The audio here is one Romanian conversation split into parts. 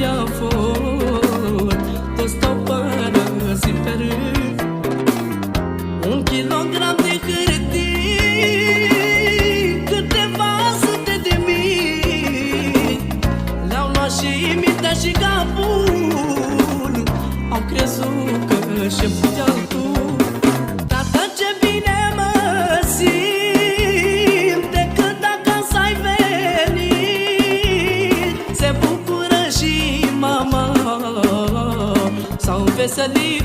i-a fost Toți Un kilogram de hârtii Câteva sute de mii. Le-au luat și capul. Au crezut că șeful de-al ve se li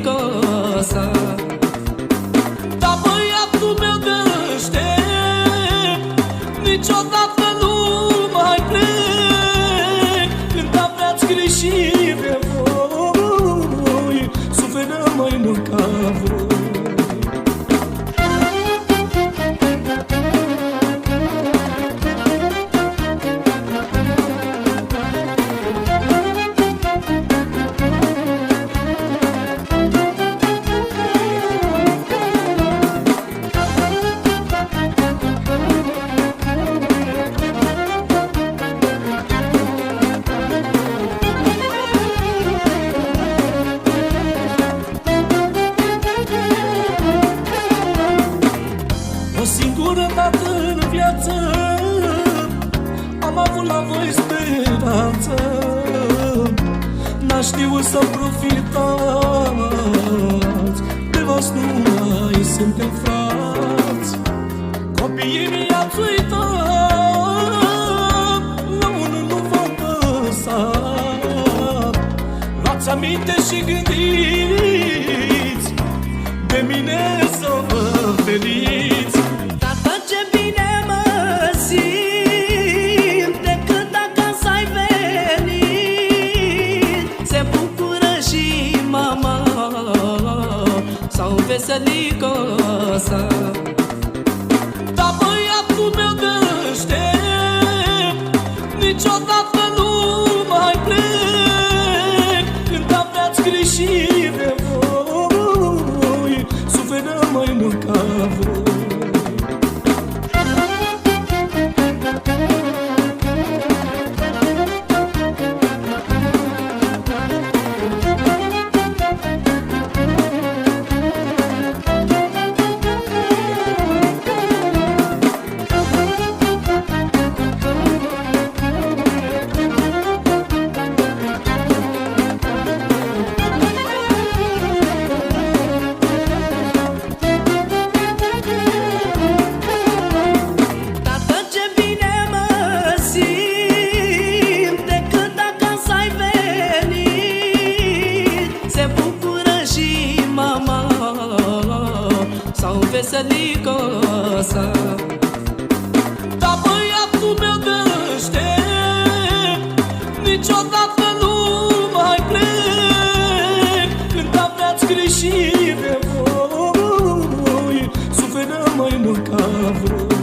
singură dată în viață. Am avut la voi speranță. N-a știut să profitați. De vas nu mai suntem frați. Copiii mi-ați uitat. La unul nu vă păsat Luați aminte și gândiți De mine să vă feriți సలి కోసం S-au înveselit cosa Da băiatul meu deștept Niciodată nu mai plec. Când aveați griji de voi Suferă mai mult ca voi